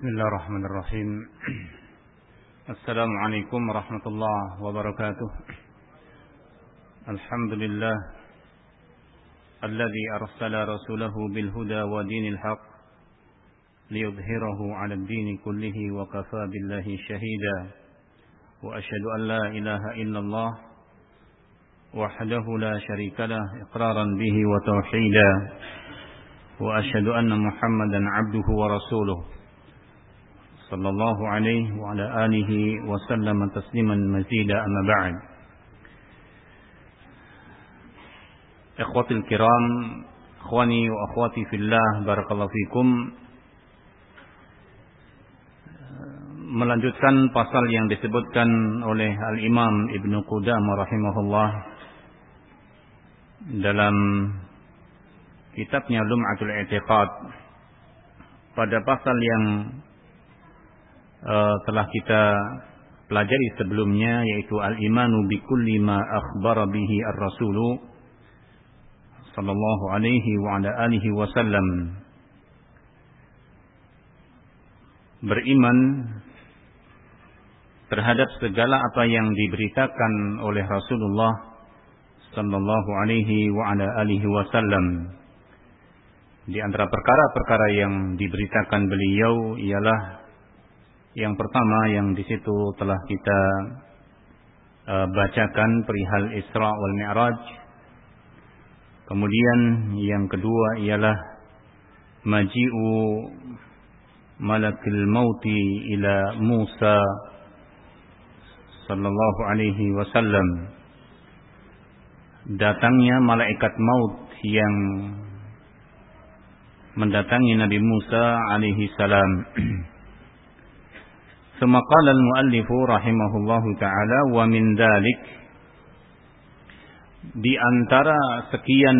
بسم الله الرحمن الرحيم. السلام عليكم ورحمة الله وبركاته. الحمد لله الذي أرسل رسوله بالهدى ودين الحق ليظهره على الدين كله وكفى بالله شهيدا. وأشهد أن لا إله إلا الله وحده لا شريك له إقرارا به وتوحيدا. وأشهد أن محمدا عبده ورسوله. صلى الله عليه وعلى آله وسلم تسليما مزيدا أما بعد إخوتي الكرام إخواني وأخواتي في الله بارك الله فيكم melanjutkan pasal yang disebutkan oleh Al-Imam Ibn Qudamah rahimahullah dalam kitabnya Lum'atul I'tiqad pada pasal yang uh, telah kita pelajari sebelumnya yaitu al-imanu bi kulli ma akhbara bihi ar-rasulu sallallahu alaihi wa ala alihi wasallam. Beriman terhadap segala apa yang diberitakan oleh Rasulullah sallallahu alaihi wa ala alihi wasallam. Di antara perkara-perkara yang diberitakan beliau ialah yang pertama yang di situ telah kita uh, bacakan perihal Isra wal Mi'raj. Kemudian yang kedua ialah maji'u malakil mauti ila Musa sallallahu alaihi wasallam. Datangnya malaikat maut yang mendatangi Nabi Musa alaihi salam. ثم قال المؤلف رحمه الله تعالى ومن ذلك di antara sekian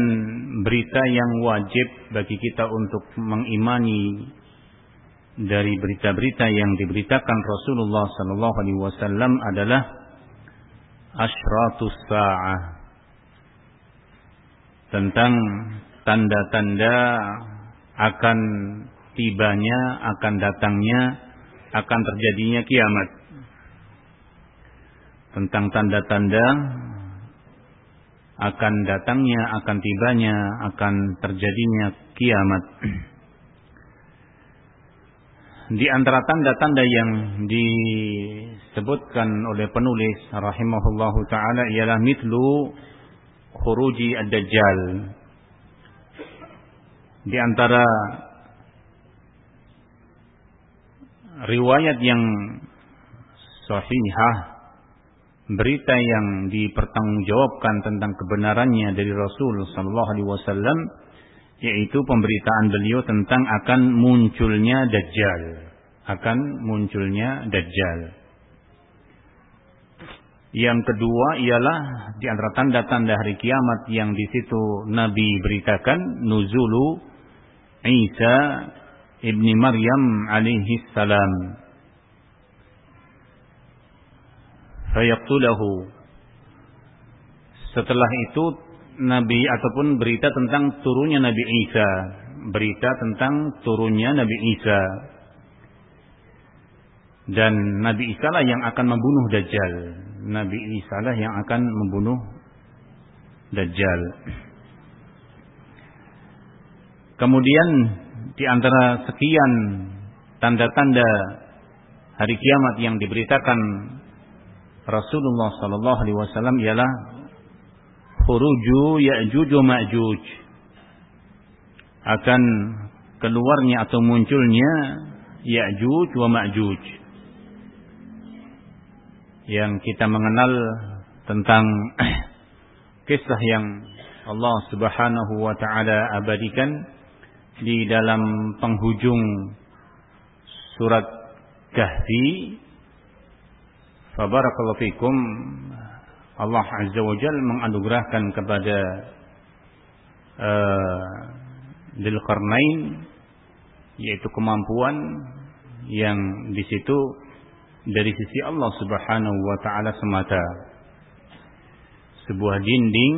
berita yang wajib bagi kita untuk mengimani dari berita-berita yang diberitakan Rasulullah sallallahu alaihi wasallam adalah asyratus saah tentang tanda-tanda akan tibanya, akan datangnya, akan terjadinya kiamat. Tentang tanda-tanda akan datangnya, akan tibanya, akan terjadinya kiamat. Di antara tanda-tanda yang disebutkan oleh penulis rahimahullahu taala ialah mitlu khuruji ad-dajjal di antara riwayat yang sahihah berita yang dipertanggungjawabkan tentang kebenarannya dari Rasul sallallahu alaihi wasallam yaitu pemberitaan beliau tentang akan munculnya dajjal. Akan munculnya dajjal. Yang kedua ialah di antara tanda-tanda hari kiamat yang di situ Nabi beritakan nuzulu Isa ibni Maryam alaihi salam. Fayaqtulahu. Setelah itu Nabi ataupun berita tentang turunnya Nabi Isa, berita tentang turunnya Nabi Isa. Dan Nabi Isa lah yang akan membunuh Dajjal. Nabi Isa lah yang akan membunuh Dajjal. Kemudian di antara sekian tanda-tanda hari kiamat yang diberitakan Rasulullah sallallahu alaihi wasallam ialah khuruju Ya'juj Ma'juj. Akan keluarnya atau munculnya Ya'juj wa Ma'juj. Yang kita mengenal tentang kisah yang Allah Subhanahu wa taala abadikan di dalam penghujung surat Kahfi. Fabarakallahu fikum. Allah Azza wa Jal menganugerahkan kepada uh, yaitu kemampuan yang di situ dari sisi Allah Subhanahu wa taala semata. Sebuah dinding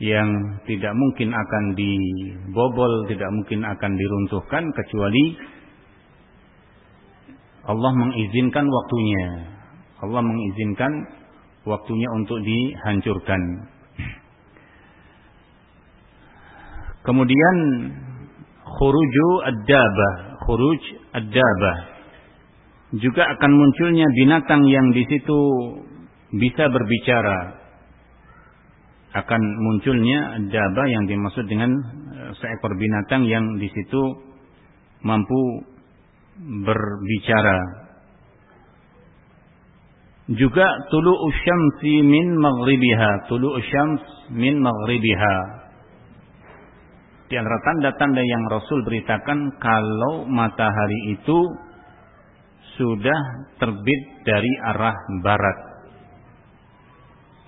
yang tidak mungkin akan dibobol, tidak mungkin akan diruntuhkan kecuali Allah mengizinkan waktunya. Allah mengizinkan waktunya untuk dihancurkan. Kemudian khuruju ad-dabah, khuruj ad-dabah. Juga akan munculnya binatang yang di situ bisa berbicara. Akan munculnya dabah yang dimaksud dengan eh, seekor binatang yang di situ mampu berbicara. Juga tulu usyamsi min maghribiha, tulu usyams min maghribiha. Di antara tanda-tanda yang Rasul beritakan kalau matahari itu sudah terbit dari arah barat.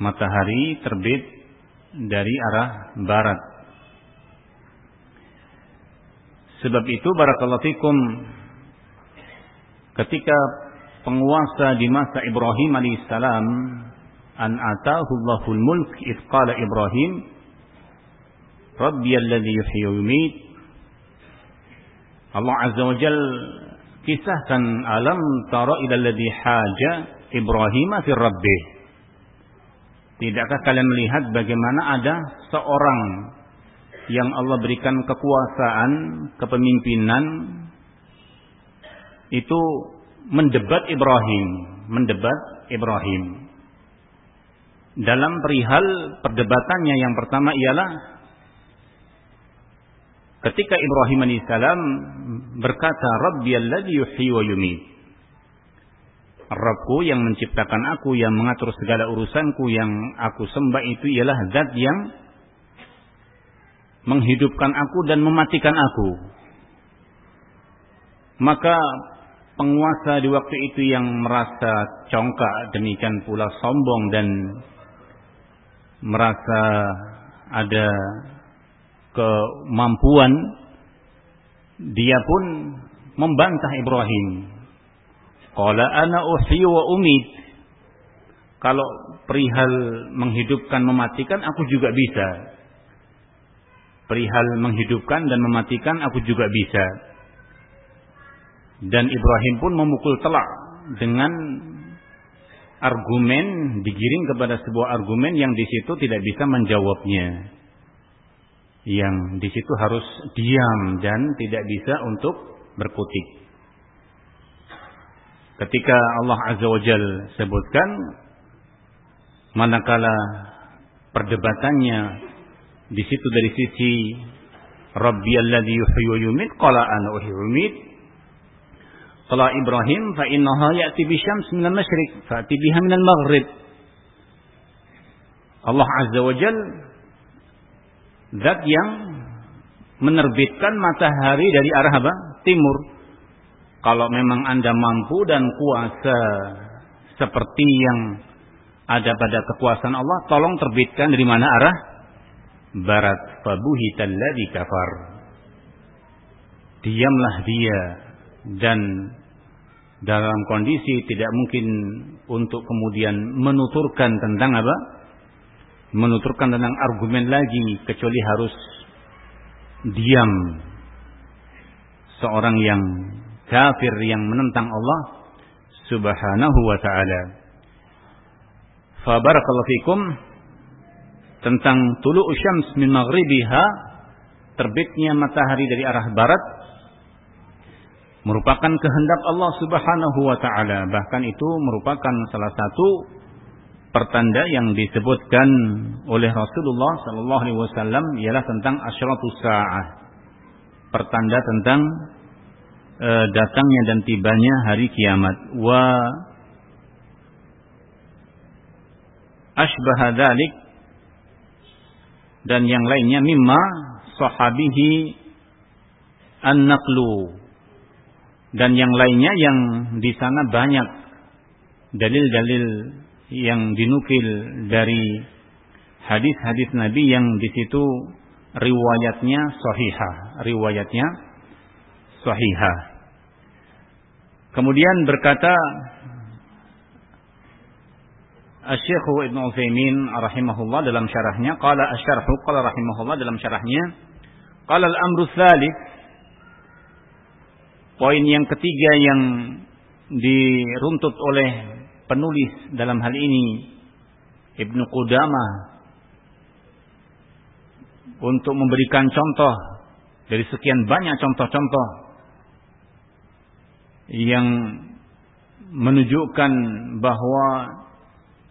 Matahari terbit dari arah barat. Sebab itu barakallahu fikum ketika penguasa di masa Ibrahim alaihissalam an atahu Allahul mulk id qala Ibrahim Rabbi alladhi yuhyi wa yumiit Allah azza wa jal kisahkan alam tara ila alladhi haja Ibrahim fi rabbih Tidakkah kalian melihat bagaimana ada seorang yang Allah berikan kekuasaan, kepemimpinan itu mendebat Ibrahim, mendebat Ibrahim. Dalam perihal perdebatannya yang pertama ialah ketika Ibrahim alaihissalam berkata, Rabbi yuhyi wa yumit. Rabbku yang menciptakan aku, yang mengatur segala urusanku, yang aku sembah itu ialah zat yang menghidupkan aku dan mematikan aku. Maka penguasa di waktu itu yang merasa congkak demikian pula sombong dan merasa ada kemampuan dia pun membantah Ibrahim qala ana uhyi wa umid kalau perihal menghidupkan mematikan aku juga bisa perihal menghidupkan dan mematikan aku juga bisa dan Ibrahim pun memukul telak dengan argumen digiring kepada sebuah argumen yang di situ tidak bisa menjawabnya. Yang di situ harus diam dan tidak bisa untuk berkutik. Ketika Allah Azza wa Jal sebutkan manakala perdebatannya di situ dari sisi Rabbi alladhi yuhyi wa yumit qala ana uhyi Qala Ibrahim fa innaha ya'ti bi syams min al-masyriq fa'ti biha min al-maghrib. Allah Azza wa Jal zat yang menerbitkan matahari dari arah apa? Timur. Kalau memang Anda mampu dan kuasa seperti yang ada pada kekuasaan Allah, tolong terbitkan dari mana arah? Barat. Fabuhitalladzi kafar. Diamlah dia dan dalam kondisi tidak mungkin untuk kemudian menuturkan tentang apa? Menuturkan tentang argumen lagi kecuali harus diam. Seorang yang kafir yang menentang Allah Subhanahu wa taala. Fa barakallahu fikum tentang tulu syams min maghribiha terbitnya matahari dari arah barat merupakan kehendak Allah Subhanahu wa taala. Bahkan itu merupakan salah satu pertanda yang disebutkan oleh Rasulullah sallallahu alaihi wasallam ialah tentang asyratus saah. Pertanda tentang e, datangnya dan tibanya hari kiamat. Wa asbaha dzalik dan yang lainnya mimma sahabihi an-naqlu. Dan yang lainnya yang di sana banyak dalil-dalil yang dinukil dari hadis-hadis Nabi yang di situ riwayatnya sahihah, riwayatnya sahihah. Kemudian berkata Asy-Syaikh Ibnu Utsaimin rahimahullah dalam syarahnya qala asy-syarhu qala rahimahullah dalam syarahnya qala al-amru tsalits Poin yang ketiga yang diruntut oleh penulis dalam hal ini Ibnu Qudamah untuk memberikan contoh dari sekian banyak contoh-contoh yang menunjukkan bahwa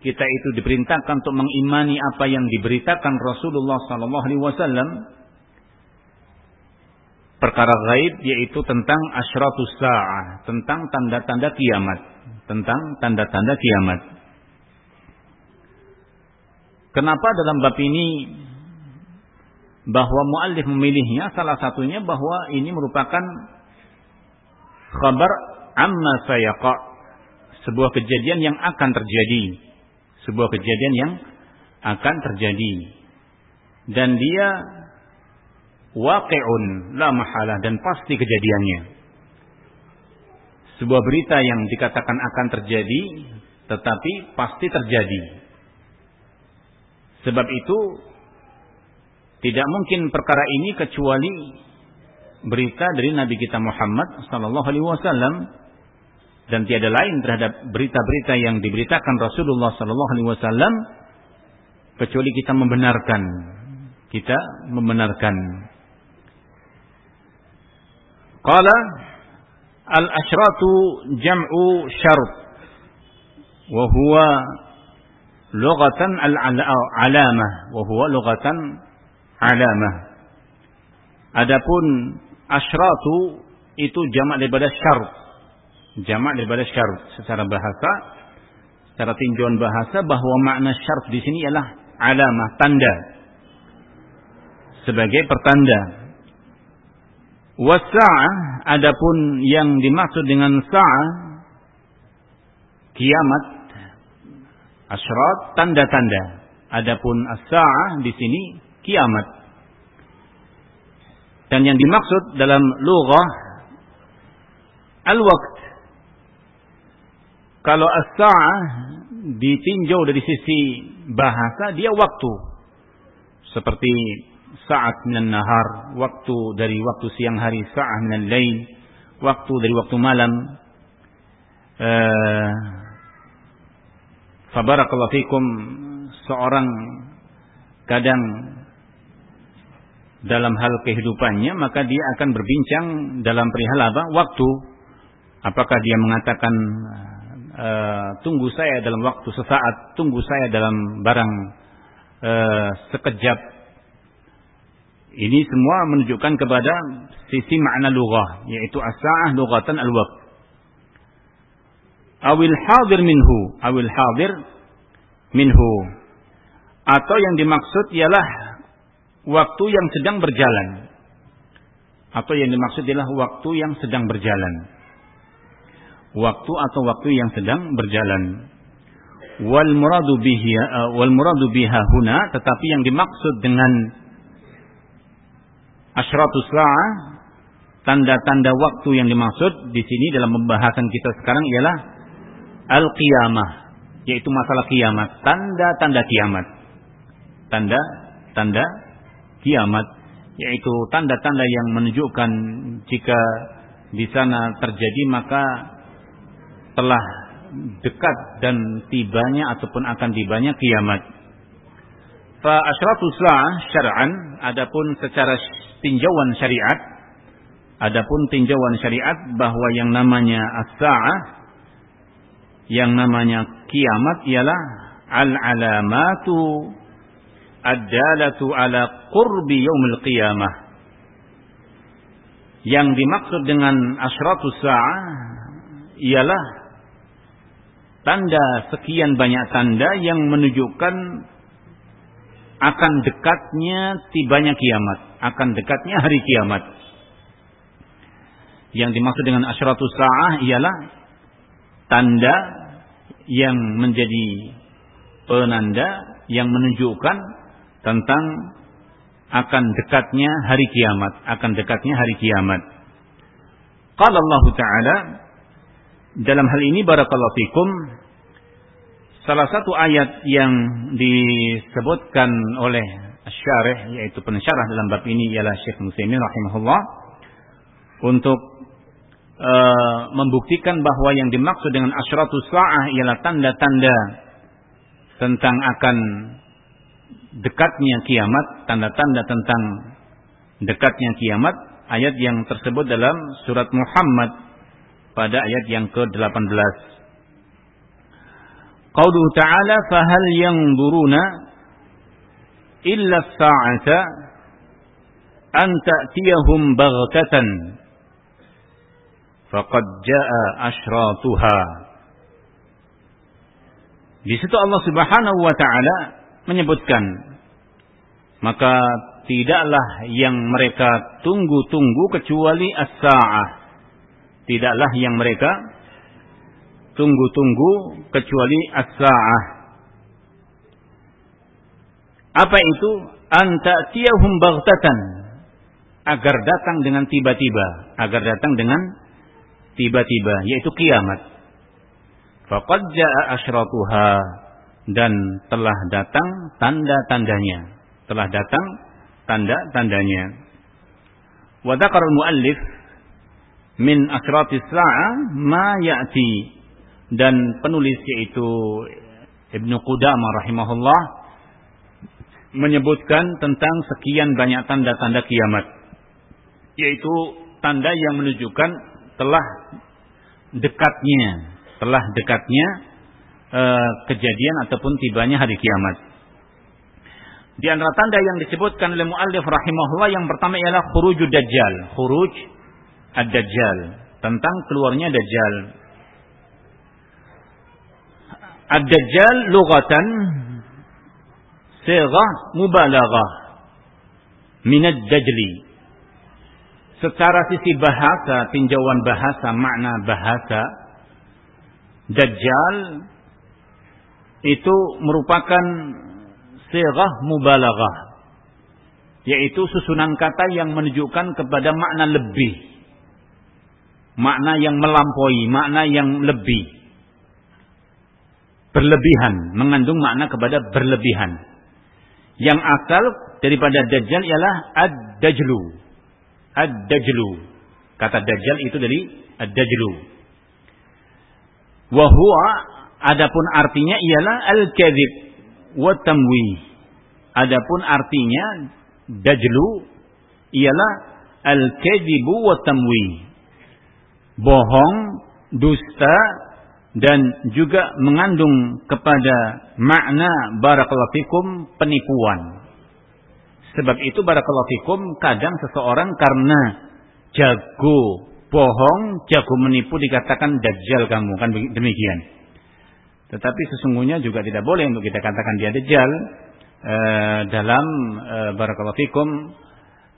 kita itu diperintahkan untuk mengimani apa yang diberitakan Rasulullah sallallahu alaihi wasallam perkara gaib yaitu tentang asyratus saah, tentang tanda-tanda kiamat, tentang tanda-tanda kiamat. Kenapa dalam bab ini bahwa muallif memilihnya salah satunya bahwa ini merupakan kabar amma sayaqa sebuah kejadian yang akan terjadi sebuah kejadian yang akan terjadi dan dia waqi'un la mahalah dan pasti kejadiannya. Sebuah berita yang dikatakan akan terjadi tetapi pasti terjadi. Sebab itu tidak mungkin perkara ini kecuali berita dari Nabi kita Muhammad sallallahu alaihi wasallam dan tiada lain terhadap berita-berita yang diberitakan Rasulullah sallallahu alaihi wasallam kecuali kita membenarkan. Kita membenarkan. Qala al-asyratu jam'u syart wa lughatan al-alamah wa lughatan alamah Adapun asyratu itu jamak daripada syart jamak daripada syart secara bahasa secara tinjauan bahasa bahwa makna syart di sini ialah alamah tanda. Sebagai pertanda. Wasa'ah adapun yang dimaksud dengan sa'ah kiamat. Asyrat tanda-tanda. Adapun as-sa'ah di sini kiamat. Dan yang dimaksud dalam lughah al-waqt. Kalau as-sa'ah ditinjau dari sisi bahasa dia waktu. Seperti saat minan nahar, waktu dari waktu siang hari, sa'ah minal lain, waktu dari waktu malam. Uh, Fabarakallahu fikum seorang kadang dalam hal kehidupannya maka dia akan berbincang dalam perihal apa? Waktu. Apakah dia mengatakan uh, tunggu saya dalam waktu sesaat, tunggu saya dalam barang uh, sekejap ini semua menunjukkan kepada sisi makna lughah yaitu as-sa'ah lughatan al-waqt. Awil hadir minhu, awil hadir minhu. Atau yang dimaksud ialah waktu yang sedang berjalan. Atau yang dimaksud ialah waktu yang sedang berjalan. Waktu atau waktu yang sedang berjalan. Wal muradu biha wal muradu biha huna tetapi yang dimaksud dengan Asyratus sa'ah tanda-tanda waktu yang dimaksud di sini dalam pembahasan kita sekarang ialah al-qiyamah yaitu masalah kiamat, tanda-tanda kiamat. Tanda-tanda kiamat yaitu tanda-tanda yang menunjukkan jika di sana terjadi maka telah dekat dan tibanya ataupun akan tibanya kiamat. Fa asyratus sa'ah syar'an adapun secara tinjauan syariat adapun tinjauan syariat bahwa yang namanya as-saah yang namanya kiamat ialah al-alamatu ad-dalatu ala qurbi yaumil qiyamah yang dimaksud dengan asyratus sa'ah ialah tanda sekian banyak tanda yang menunjukkan akan dekatnya tibanya kiamat, akan dekatnya hari kiamat. Yang dimaksud dengan asyratus sa'ah ialah tanda yang menjadi penanda yang menunjukkan tentang akan dekatnya hari kiamat, akan dekatnya hari kiamat. Qala Allah Ta'ala dalam hal ini barakallahu fikum Salah satu ayat yang disebutkan oleh syarih yaitu pensyarah dalam bab ini ialah Syekh Muslimin rahimahullah untuk e, membuktikan bahwa yang dimaksud dengan asyratus sa'ah ialah tanda-tanda tentang akan dekatnya kiamat, tanda-tanda tentang dekatnya kiamat, ayat yang tersebut dalam surat Muhammad pada ayat yang ke-18. Qauluhu ta'ala fahal yanzuruna illa as-sa'ata an ta'tiyahum baghtatan faqad jaa asyratuha Di situ Allah Subhanahu wa taala menyebutkan maka tidaklah yang mereka tunggu-tunggu kecuali as-saah. Tidaklah yang mereka tunggu-tunggu kecuali as-saah. Apa itu? Anta tiyahum baghtatan. Agar datang dengan tiba-tiba. Agar datang dengan tiba-tiba. Yaitu kiamat. Faqad ja'a asyratuha. Dan telah datang tanda-tandanya. Telah datang tanda-tandanya. Wa dzakara al-muallif min asratis sa'ah ma ya'ti dan penulis yaitu Ibnu Qudamah rahimahullah menyebutkan tentang sekian banyak tanda-tanda kiamat yaitu tanda yang menunjukkan telah dekatnya telah dekatnya uh, kejadian ataupun tibanya hari kiamat di antara tanda yang disebutkan oleh muallif rahimahullah yang pertama ialah khurujud dajjal, khuruj ad-dajjal, tentang keluarnya dajjal. Ad-dajjal lughatan sighah mubalaghah min ad-dajli. Secara sisi bahasa, tinjauan bahasa, makna bahasa, dajjal itu merupakan sighah mubalaghah. Yaitu susunan kata yang menunjukkan kepada makna lebih. Makna yang melampaui makna yang lebih. Berlebihan mengandung makna kepada berlebihan. Yang asal daripada dajjal ialah ad-dajlu. Ad-dajlu. Kata dajjal itu dari ad-dajlu. Wa huwa adapun artinya ialah al-kadzib wa tamwi. Adapun artinya dajlu ialah al-kadzibu wa tamwi. Bohong, dusta dan juga mengandung kepada makna barakallahu penipuan. Sebab itu barakallahu fikum kadang seseorang karena jago bohong, jago menipu dikatakan dajjal kamu kan demikian. Tetapi sesungguhnya juga tidak boleh untuk kita katakan dia dajjal e, dalam e, barakallahu fikum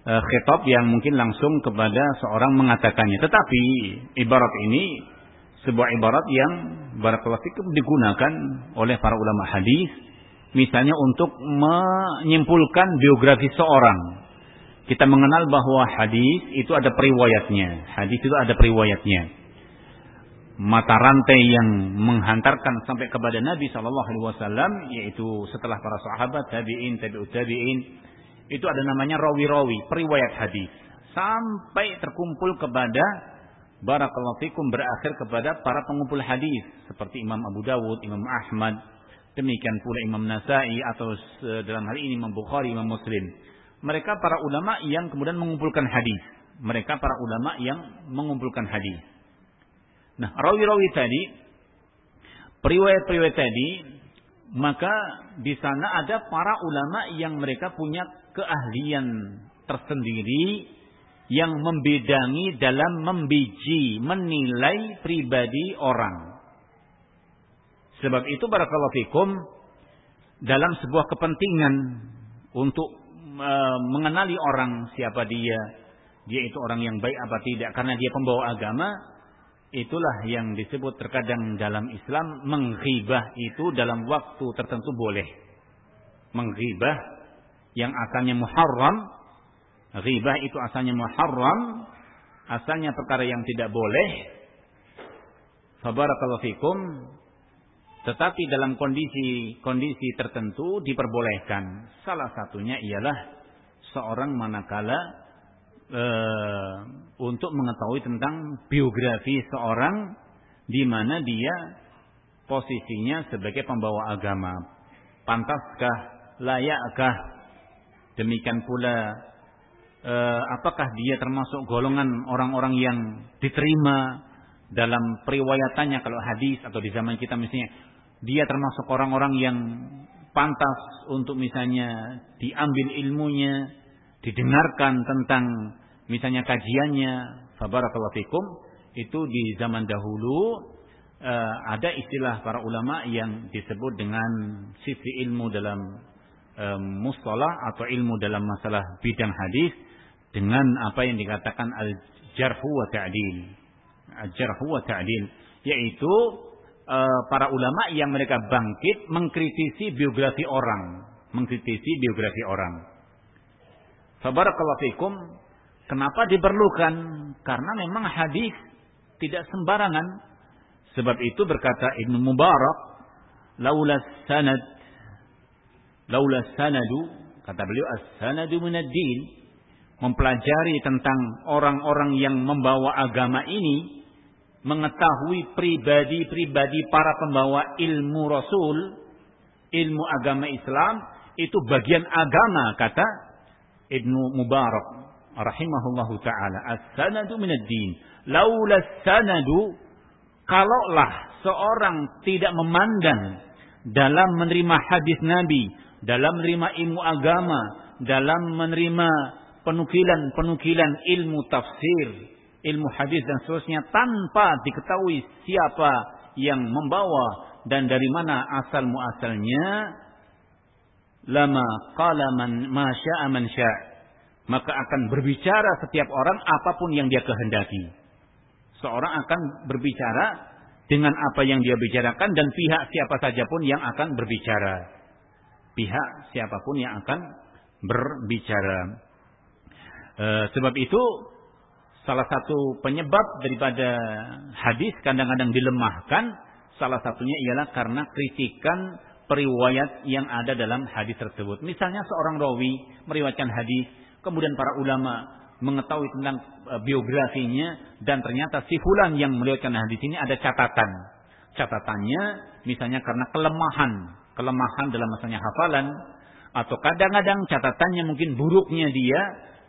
e, khitab yang mungkin langsung kepada seorang mengatakannya. Tetapi ibarat ini sebuah ibarat yang barakallahu fikum digunakan oleh para ulama hadis misalnya untuk menyimpulkan biografi seorang. Kita mengenal bahwa hadis itu ada periwayatnya. Hadis itu ada periwayatnya mata rantai yang menghantarkan sampai kepada Nabi Shallallahu Alaihi Wasallam yaitu setelah para sahabat tabiin tabiut tabiin itu ada namanya rawi-rawi periwayat hadis sampai terkumpul kepada barakallahu fikum berakhir kepada para pengumpul hadis seperti Imam Abu Dawud, Imam Ahmad, demikian pula Imam Nasai atau dalam hal ini Imam Bukhari, Imam Muslim. Mereka para ulama yang kemudian mengumpulkan hadis. Mereka para ulama yang mengumpulkan hadis. Nah, rawi-rawi tadi, periwayat-periwayat tadi, maka di sana ada para ulama yang mereka punya keahlian tersendiri yang membedangi dalam membiji, menilai pribadi orang. Sebab itu barakallahu fikum dalam sebuah kepentingan untuk e, mengenali orang siapa dia, dia itu orang yang baik apa tidak karena dia pembawa agama, Itulah yang disebut terkadang dalam Islam menghibah itu dalam waktu tertentu boleh. Menghibah yang asalnya muharram, ghibah itu asalnya muharram, asalnya perkara yang tidak boleh. Fabarakallahu fikum. Tetapi dalam kondisi-kondisi tertentu diperbolehkan. Salah satunya ialah seorang manakala uh, untuk mengetahui tentang biografi seorang di mana dia posisinya sebagai pembawa agama. Pantaskah, layakkah? Demikian pula uh, apakah dia termasuk golongan orang-orang yang diterima dalam periwayatannya kalau hadis atau di zaman kita misalnya dia termasuk orang-orang yang pantas untuk misalnya diambil ilmunya, didengarkan tentang misalnya kajiannya, fabarakallahu fikum, itu di zaman dahulu uh, ada istilah para ulama yang disebut dengan sisi ilmu dalam um, mustalah atau ilmu dalam masalah bidang hadis dengan apa yang dikatakan al-jarhu wa ta'dil. Al-jarhu wa ta'dil yaitu uh, para ulama yang mereka bangkit mengkritisi biografi orang, mengkritisi biografi orang. Fabarakallahu fikum, kenapa diperlukan? Karena memang hadis tidak sembarangan. Sebab itu berkata Ibnu Mubarak, laula sanad laula sanadu kata beliau as-sanadu din mempelajari tentang orang-orang yang membawa agama ini mengetahui pribadi-pribadi para pembawa ilmu Rasul, ilmu agama Islam, itu bagian agama kata Ibnu Mubarak rahimahullahu taala. As-sanadu minad din. Laula sanadu kalaulah seorang tidak memandang dalam menerima hadis Nabi, dalam menerima ilmu agama, dalam menerima penukilan-penukilan ilmu tafsir, ilmu hadis dan seterusnya tanpa diketahui siapa yang membawa dan dari mana asal muasalnya lama qala man ma syaa syaa. Maka akan berbicara setiap orang apa pun yang dia kehendaki. Seorang akan berbicara dengan apa yang dia bicarakan dan pihak siapa saja pun yang akan berbicara. Pihak siapa pun yang akan berbicara. E, sebab itu salah satu penyebab daripada hadis kadang-kadang dilemahkan salah satunya ialah karena kritikan periwayat yang ada dalam hadis tersebut. Misalnya seorang rawi meriwayatkan hadis, kemudian para ulama mengetahui tentang e, biografinya dan ternyata si fulan yang meriwayatkan hadis ini ada catatan. Catatannya misalnya karena kelemahan, kelemahan dalam misalnya hafalan atau kadang-kadang catatannya mungkin buruknya dia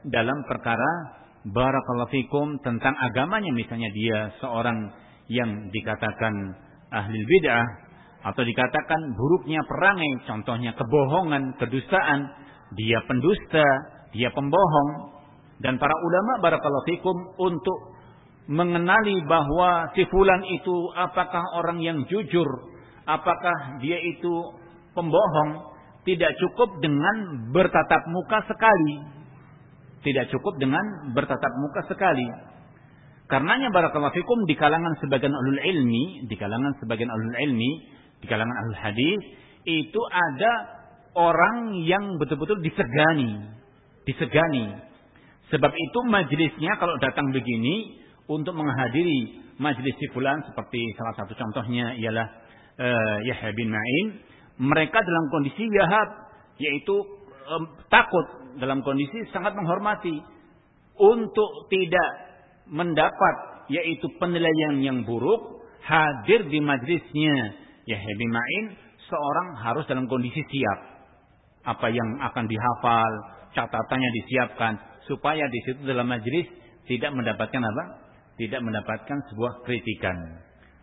dalam perkara barakallahu fikum tentang agamanya misalnya dia seorang yang dikatakan ahli bid'ah atau dikatakan buruknya perangai contohnya kebohongan, kedustaan, dia pendusta, dia pembohong. Dan para ulama barakallahu fikum untuk mengenali bahwa si fulan itu apakah orang yang jujur, apakah dia itu pembohong, tidak cukup dengan bertatap muka sekali. Tidak cukup dengan bertatap muka sekali. Karenanya barakallahu fikum di kalangan sebagian ulul ilmi, di kalangan sebagian ulul ilmi, di kalangan ahli hadis itu ada orang yang betul-betul disegani, disegani. Sebab itu majelisnya kalau datang begini untuk menghadiri majelis si fulan seperti salah satu contohnya ialah uh, Yahya bin Ma'in, mereka dalam kondisi yahab yaitu um, takut dalam kondisi sangat menghormati. Untuk tidak mendapat yaitu penilaian yang buruk hadir di majlisnya ya Ma'in seorang harus dalam kondisi siap. Apa yang akan dihafal catatannya disiapkan supaya di situ dalam majlis tidak mendapatkan apa? Tidak mendapatkan sebuah kritikan.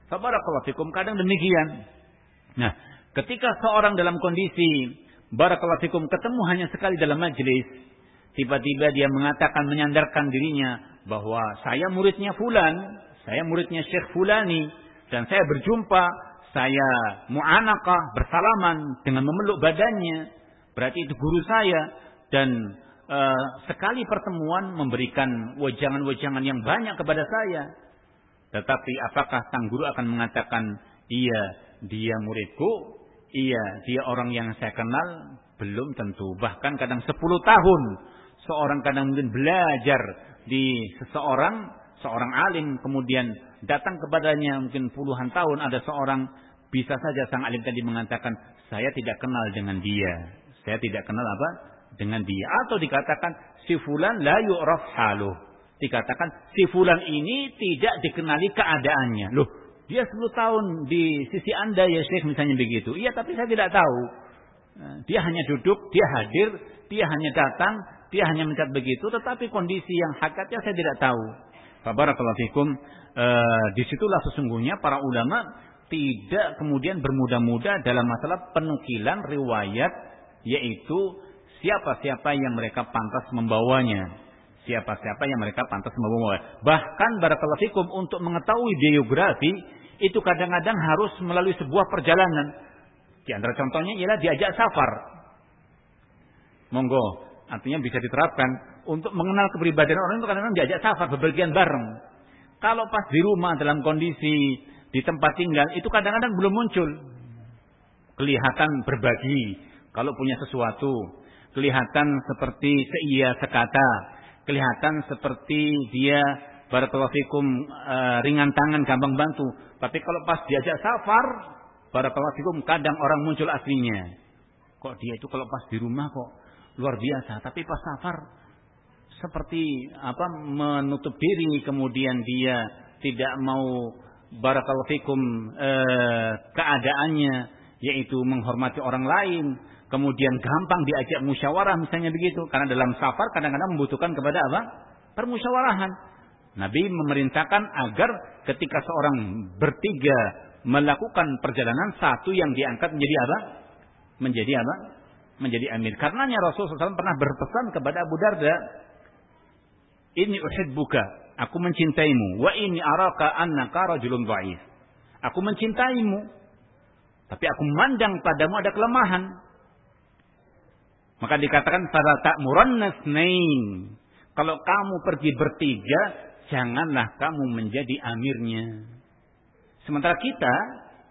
Fabarakallahu fikum kadang demikian. Nah ketika seorang dalam kondisi Barakallahu fikum ketemu hanya sekali dalam majlis. Tiba-tiba dia mengatakan menyandarkan dirinya bahwa saya muridnya fulan, saya muridnya Syekh Fulani dan saya berjumpa, saya mu'anakah bersalaman dengan memeluk badannya. Berarti itu guru saya dan uh, sekali pertemuan memberikan wejangan-wejangan yang banyak kepada saya. Tetapi apakah sang guru akan mengatakan, iya dia muridku, Iya, dia orang yang saya kenal belum tentu. Bahkan kadang 10 tahun seorang kadang mungkin belajar di seseorang, seorang alim kemudian datang kepadanya mungkin puluhan tahun ada seorang bisa saja sang alim tadi mengatakan saya tidak kenal dengan dia. Saya tidak kenal apa? dengan dia atau dikatakan si fulan la yu'raf haluh. Dikatakan si fulan ini tidak dikenali keadaannya. Loh, dia 10 tahun di sisi Anda ya Syekh misalnya begitu. Iya, tapi saya tidak tahu. Nah, dia hanya duduk, dia hadir, dia hanya datang, dia hanya mencat begitu, tetapi kondisi yang hakikatnya saya tidak tahu. Barakallahu fikum. E, di situlah sesungguhnya para ulama tidak kemudian bermudah-mudah dalam masalah penukilan riwayat yaitu siapa-siapa yang mereka pantas membawanya. Siapa-siapa yang mereka pantas membawa. Bahkan barakallahu fikum untuk mengetahui biografi itu kadang-kadang harus melalui sebuah perjalanan. Di antara contohnya ialah diajak safar. Monggo, artinya bisa diterapkan untuk mengenal kepribadian orang itu kadang-kadang diajak safar bepergian bareng. Kalau pas di rumah dalam kondisi di tempat tinggal itu kadang-kadang belum muncul. Kelihatan berbagi kalau punya sesuatu, kelihatan seperti seia sekata, kelihatan seperti dia barakallahu fikum e, ringan tangan gampang bantu. Tapi kalau pas diajak safar, barakallahu fikum kadang orang muncul aslinya. Kok dia itu kalau pas di rumah kok luar biasa, tapi pas safar seperti apa menutup diri kemudian dia tidak mau barakallahu fikum eh, keadaannya yaitu menghormati orang lain kemudian gampang diajak musyawarah misalnya begitu. Karena dalam safar kadang-kadang membutuhkan kepada apa? Permusyawarahan. Nabi memerintahkan agar ketika seorang bertiga melakukan perjalanan satu yang diangkat menjadi apa? Menjadi apa? Menjadi amir. Karenanya Rasulullah SAW pernah berpesan kepada Abu Darda ini uhibbuka Aku mencintaimu. Wa ini araka annaka rajulun dha'if. Aku mencintaimu. Tapi aku memandang padamu ada kelemahan. Maka dikatakan pada tak nasnain. Kalau kamu pergi bertiga, janganlah kamu menjadi amirnya. Sementara kita,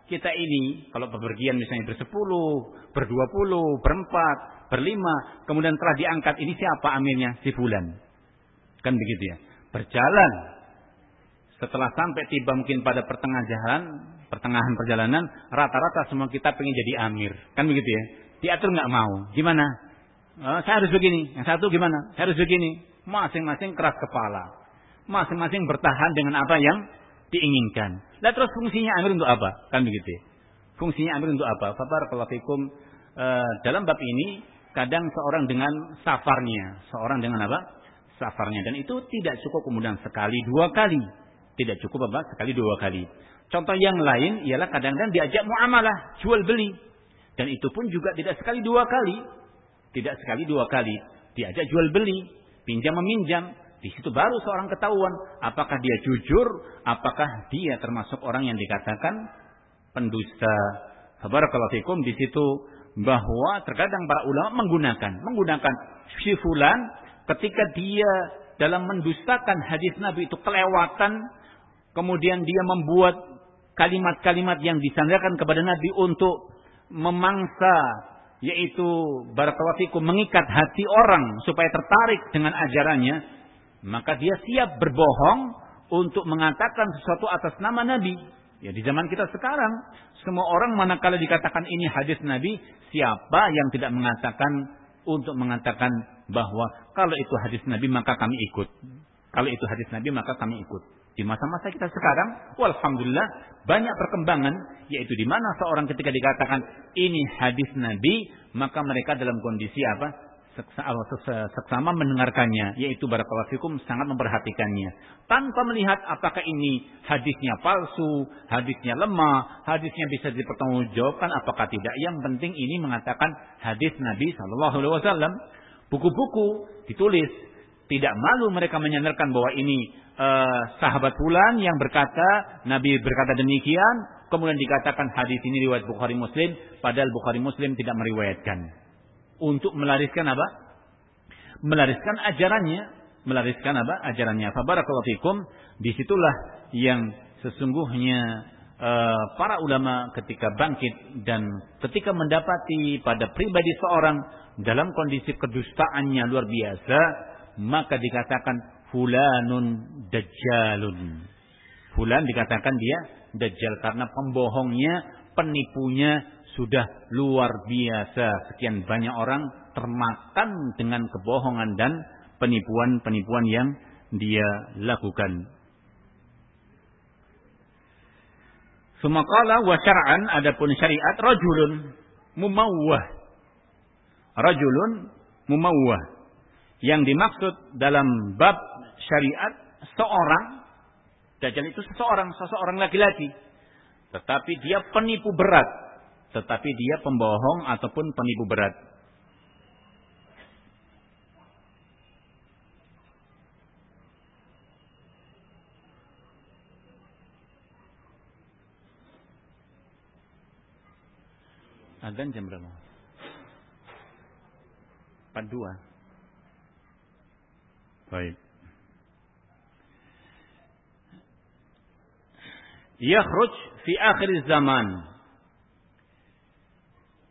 kita ini kalau bepergian misalnya bersepuluh, berdua puluh, berempat, berlima, kemudian telah diangkat ini siapa amirnya? Si Fulan. Kan begitu ya berjalan setelah sampai tiba mungkin pada pertengahan jalan, pertengahan perjalanan, rata-rata semua kita pengen jadi amir. Kan begitu ya? Diatur nggak mau. Gimana? Oh, saya harus begini. Yang satu gimana? Saya harus begini. Masing-masing keras kepala. Masing-masing bertahan dengan apa yang diinginkan. Lah terus fungsinya amir untuk apa? Kan begitu ya? Fungsinya amir untuk apa? kalau fikum. E, dalam bab ini kadang seorang dengan safarnya, seorang dengan apa? Safarnya. Dan itu tidak cukup kemudian sekali dua kali. Tidak cukup apa? Sekali dua kali. Contoh yang lain ialah kadang-kadang diajak muamalah jual beli. Dan itu pun juga tidak sekali dua kali. Tidak sekali dua kali. Diajak jual beli pinjam meminjam di situ baru seorang ketahuan apakah dia jujur apakah dia termasuk orang yang dikatakan pendusta. Barakallahu fikum di situ bahwa terkadang para ulama menggunakan menggunakan si fulan ketika dia dalam mendustakan hadis Nabi itu kelewatan, kemudian dia membuat kalimat-kalimat yang disandarkan kepada Nabi untuk memangsa yaitu barakallahu mengikat hati orang supaya tertarik dengan ajarannya, maka dia siap berbohong untuk mengatakan sesuatu atas nama Nabi. Ya di zaman kita sekarang, semua orang manakala dikatakan ini hadis Nabi, siapa yang tidak mengatakan untuk mengatakan bahwa kalau itu hadis Nabi maka kami ikut. Kalau itu hadis Nabi maka kami ikut. Di masa-masa kita sekarang, walhamdulillah banyak perkembangan yaitu di mana seorang ketika dikatakan ini hadis Nabi, maka mereka dalam kondisi apa? seksama mendengarkannya yaitu barakallahu fikum sangat memperhatikannya tanpa melihat apakah ini hadisnya palsu, hadisnya lemah, hadisnya bisa dipertanggungjawabkan apakah tidak. Yang penting ini mengatakan hadis Nabi sallallahu alaihi wasallam. Buku-buku ditulis tidak malu mereka menyandarkan bahwa ini uh, sahabat fulan yang berkata Nabi berkata demikian kemudian dikatakan hadis ini riwayat Bukhari Muslim padahal Bukhari Muslim tidak meriwayatkan untuk melariskan apa? Melariskan ajarannya, melariskan apa? Ajarannya. Fabarakallahu fikum, di situlah yang sesungguhnya uh, para ulama ketika bangkit dan ketika mendapati pada pribadi seorang dalam kondisi kedustaannya luar biasa, maka dikatakan fulanun dajjalun. Fulan dikatakan dia dajjal karena pembohongnya, penipunya, sudah luar biasa. Sekian banyak orang termakan dengan kebohongan dan penipuan-penipuan yang dia lakukan. Sumakala wa adapun syariat rajulun mumawwah. Rajulun mumawwah. Yang dimaksud dalam bab syariat seorang dajjal itu seseorang, seseorang laki-laki. Tetapi dia penipu berat, tetapi dia pembohong ataupun penipu berat. Adzan jam berapa? 42. Baik. Yakhruj fi akhir zaman.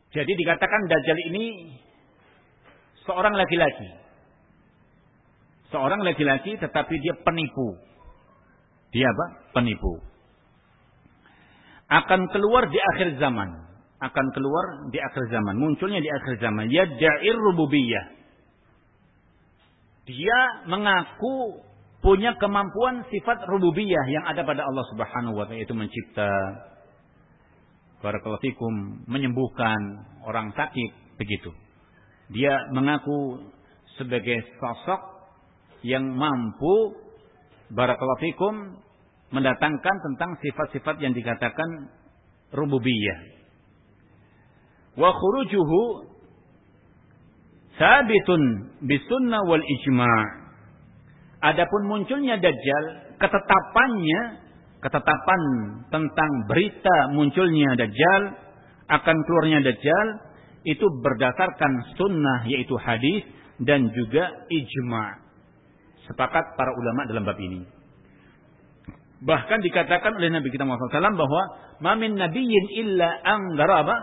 Jadi dikatakan Dajjal ini seorang laki-laki. Seorang laki-laki tetapi dia penipu. Dia apa? Penipu. Akan keluar di akhir zaman akan keluar di akhir zaman. Munculnya di akhir zaman. Yadja'ir rububiyah. Dia mengaku punya kemampuan sifat rububiyah yang ada pada Allah Subhanahu wa taala itu mencipta barakallahu menyembuhkan orang sakit begitu. Dia mengaku sebagai sosok yang mampu barakallahu mendatangkan tentang sifat-sifat yang dikatakan rububiyah wa khurujuhu sabitun bisunnah wal ijma' adapun munculnya dajjal ketetapannya ketetapan tentang berita munculnya dajjal akan keluarnya dajjal itu berdasarkan sunnah yaitu hadis dan juga ijma' sepakat para ulama dalam bab ini. Bahkan dikatakan oleh Nabi kita Muhammad SAW bahwa mamin nabiyyin illa anggara apa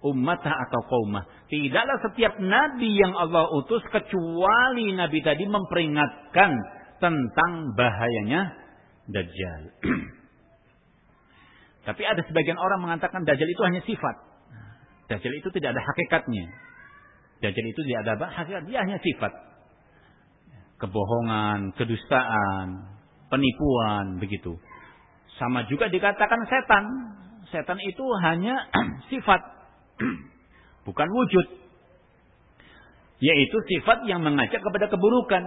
ummatah atau kaumah. Tidaklah setiap nabi yang Allah utus kecuali nabi tadi memperingatkan tentang bahayanya dajjal. Tapi ada sebagian orang mengatakan dajjal itu hanya sifat. Dajjal itu tidak ada hakikatnya. Dajjal itu tidak ada? Hakikat dia hanya sifat. Kebohongan, kedustaan, penipuan begitu. Sama juga dikatakan setan. Setan itu hanya sifat bukan wujud. Yaitu sifat yang mengajak kepada keburukan.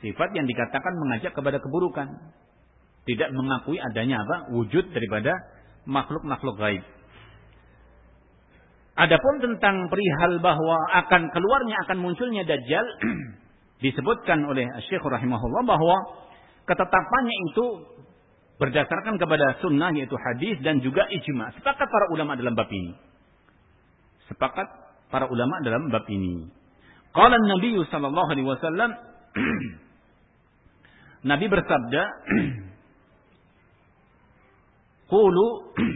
Sifat yang dikatakan mengajak kepada keburukan. Tidak mengakui adanya apa? Wujud daripada makhluk-makhluk gaib. Adapun tentang perihal bahwa akan keluarnya akan munculnya dajjal disebutkan oleh Syekh rahimahullah bahwa ketetapannya itu berdasarkan kepada sunnah yaitu hadis dan juga ijma. Sepakat para ulama dalam bab ini. Sepakat para ulama dalam bab ini. Qala Nabi sallallahu alaihi wasallam Nabi bersabda Qulu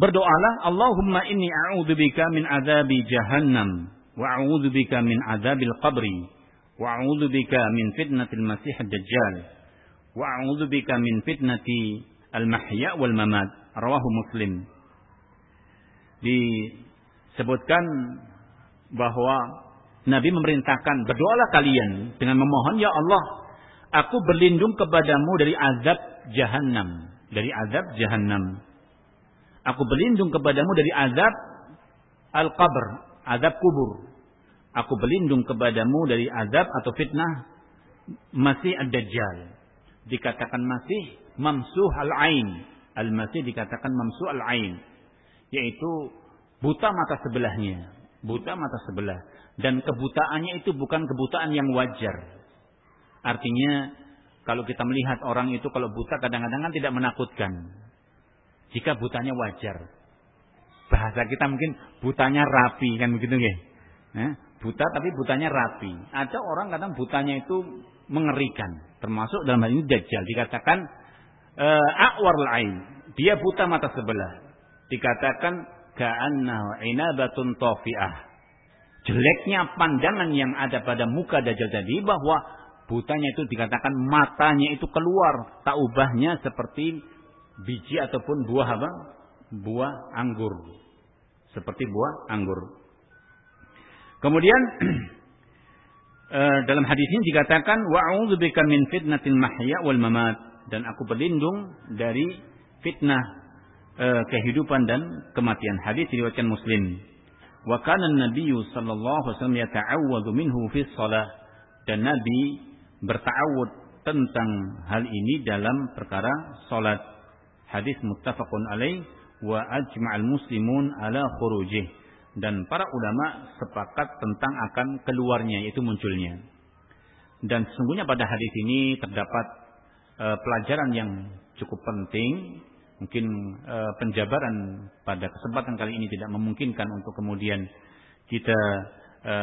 Berdoalah Allahumma inni a'udzubika min azabi jahannam wa a'udzubika min azabil qabri wa a'udzubika min fitnatil masih dajjal wa a'udzubika min fitnati al-mahya wal mamat rawahu muslim di sebutkan bahwa Nabi memerintahkan berdoalah kalian dengan memohon ya Allah aku berlindung kepadamu dari azab jahanam dari azab jahanam aku berlindung kepadamu dari azab al-qabr azab kubur. Aku berlindung kepadamu dari azab atau fitnah masih ad-dajjal. Dikatakan masih mamsuh al-ain. Al-masih dikatakan mamsuh al-ain. Yaitu buta mata sebelahnya, buta mata sebelah dan kebutaannya itu bukan kebutaan yang wajar. Artinya kalau kita melihat orang itu kalau buta kadang-kadang kan tidak menakutkan. Jika butanya wajar. Bahasa kita mungkin butanya rapi kan begitu. Eh, buta tapi butanya rapi. Ada orang kadang butanya itu mengerikan. Termasuk dalam hal ini dajjal dikatakan uh, a'war lain. Dia buta mata sebelah. Dikatakan ka'annahu inabatun tafi'ah. Jeleknya pandangan yang ada pada muka Dajjal tadi bahwa butanya itu dikatakan matanya itu keluar tak ubahnya seperti biji ataupun buah apa? Buah anggur. Seperti buah anggur. Kemudian uh, dalam hadis ini dikatakan wa'udzubika min fitnatil mahya wal mamat dan aku berlindung dari fitnah uh, kehidupan dan kematian. Hadis diriwayatkan Muslim. Wa kana an-nabiy sallallahu alaihi wasallam yata'awwadhu minhu fi shalah dan Nabi berta'awud tentang hal ini dalam perkara salat. Hadis muttafaqun alaih wa ajma'al muslimun ala khurujih dan para ulama sepakat tentang akan keluarnya yaitu munculnya. Dan sesungguhnya pada hadis ini terdapat e, pelajaran yang cukup penting. Mungkin e, penjabaran pada kesempatan kali ini tidak memungkinkan untuk kemudian kita e,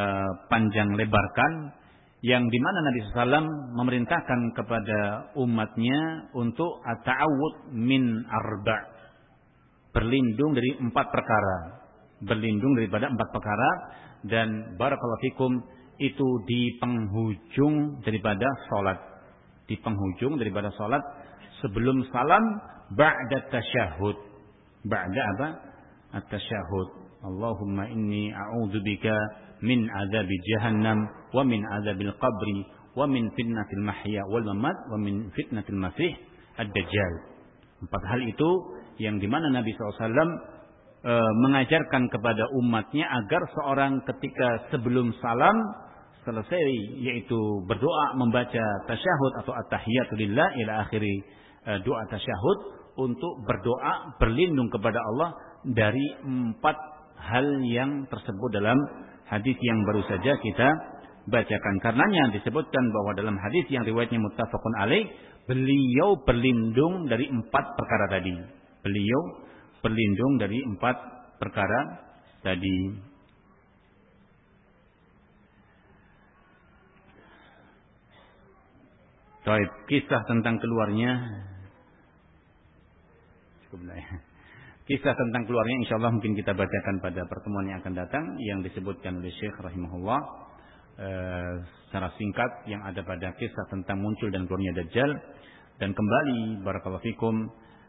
panjang lebarkan yang di mana Nabi SAW memerintahkan kepada umatnya untuk at-ta'awud min arba' berlindung dari empat perkara. Berlindung daripada empat perkara dan barakallahu fikum itu di penghujung daripada salat. Di penghujung daripada salat sebelum salam ba'da tasyahud. Ba'da apa? At-tasyahud. Allahumma inni a'udzubika min azabi jahannam wa min azabil qabri wa min fitnatil mahya wal mamat wa min fitnatil masih ad-dajjal. Empat hal itu yang di mana Nabi SAW e, mengajarkan kepada umatnya agar seorang ketika sebelum salam selesai yaitu berdoa membaca tasyahud atau at-tahiyatulillah ila akhiri e, doa tasyahud untuk berdoa berlindung kepada Allah dari empat hal yang tersebut dalam hadis yang baru saja kita bacakan. Karenanya disebutkan bahwa dalam hadis yang riwayatnya muttafaqun alaih beliau berlindung dari empat perkara tadi beliau berlindung dari empat perkara tadi. Baik, kisah tentang keluarnya cukup. Kisah tentang keluarnya insya Allah mungkin kita bacakan pada pertemuan yang akan datang yang disebutkan oleh Syekh rahimahullah eh, secara singkat yang ada pada kisah tentang muncul dan keluarnya Dajjal dan kembali barakallahu fikum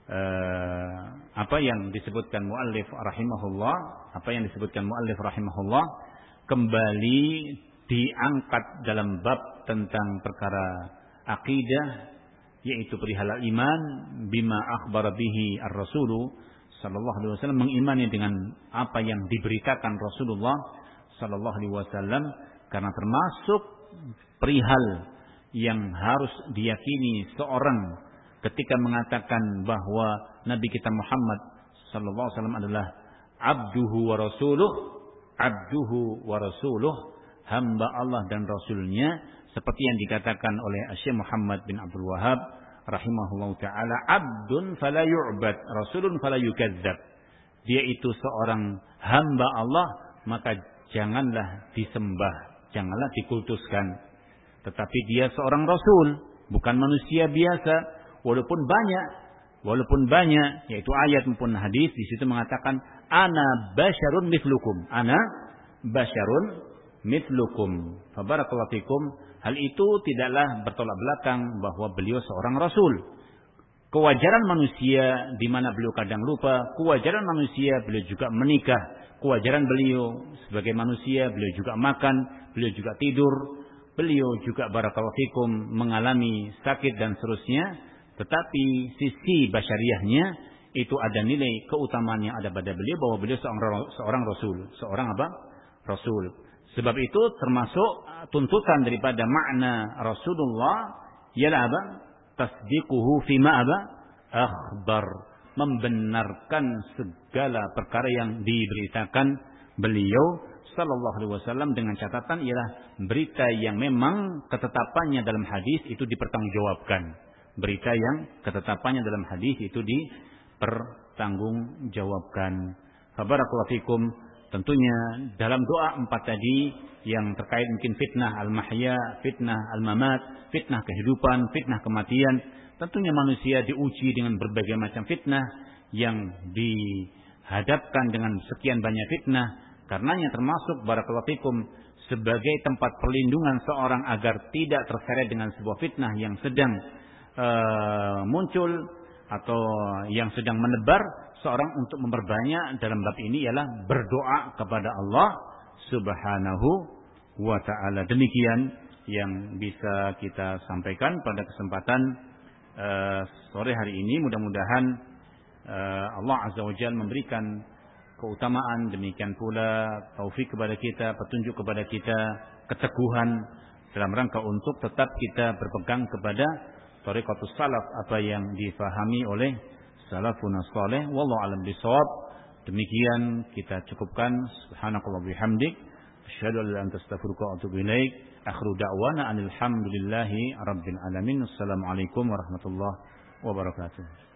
uh, apa yang disebutkan muallif rahimahullah, apa yang disebutkan muallif rahimahullah kembali diangkat dalam bab tentang perkara akidah yaitu perihal iman bima akhbar bihi ar-rasulu sallallahu alaihi wasallam mengimani dengan apa yang diberitakan Rasulullah sallallahu alaihi wasallam karena termasuk perihal yang harus diyakini seorang ketika mengatakan bahwa Nabi kita Muhammad sallallahu alaihi wasallam adalah abduhu wa rasuluh, abduhu wa rasuluh, hamba Allah dan rasulnya seperti yang dikatakan oleh Syekh Muhammad bin Abdul Wahab rahimahullah taala abdun fala yu'bad rasulun fala yukadzab dia itu seorang hamba Allah maka janganlah disembah janganlah dikultuskan. Tetapi dia seorang rasul bukan manusia biasa. Walaupun banyak walaupun banyak yaitu ayat maupun hadis di situ mengatakan ana basyarun mithlukum. Ana basyarun mithlukum. Fabarakallahu hal itu tidaklah bertolak belakang bahwa beliau seorang rasul. Kewajaran manusia di mana beliau kadang lupa kewajaran manusia beliau juga menikah. Kewajaran beliau sebagai manusia beliau juga makan beliau juga tidur. Beliau juga barakallahu mengalami sakit dan seterusnya. Tetapi sisi basyariahnya itu ada nilai keutamaan yang ada pada beliau bahwa beliau seorang, seorang rasul, seorang apa? Rasul. Sebab itu termasuk tuntutan daripada makna Rasulullah ialah apa? Tasdiquhu fima apa? Akhbar. Membenarkan segala perkara yang diberitakan beliau sallallahu alaihi wasallam dengan catatan ialah berita yang memang ketetapannya dalam hadis itu dipertanggungjawabkan berita yang ketetapannya dalam hadis itu dipertanggungjawabkan. Barakallahu fikum. Tentunya dalam doa empat tadi yang terkait mungkin fitnah al-mahya, fitnah al-mamat, fitnah kehidupan, fitnah kematian. Tentunya manusia diuji dengan berbagai macam fitnah yang dihadapkan dengan sekian banyak fitnah. Karenanya termasuk barakallahu fikum sebagai tempat perlindungan seorang agar tidak terseret dengan sebuah fitnah yang sedang uh, muncul atau yang sedang menebar seorang untuk memperbanyak dalam bab ini ialah berdoa kepada Allah Subhanahu wa taala. Demikian yang bisa kita sampaikan pada kesempatan uh, sore hari ini. Mudah-mudahan uh, Allah Azza wa Jalla memberikan keutamaan demikian pula taufik kepada kita, petunjuk kepada kita, keteguhan dalam rangka untuk tetap kita berpegang kepada tariqatus salaf apa yang difahami oleh salafun saleh wallahu alam bisawab demikian kita cukupkan. Subhanakallah bihamdik. Asyhadu an la ilaha illa anta astaghfiruka akhiru da'wana alhamdulillahi rabbil alamin. Assalamualaikum warahmatullahi wabarakatuh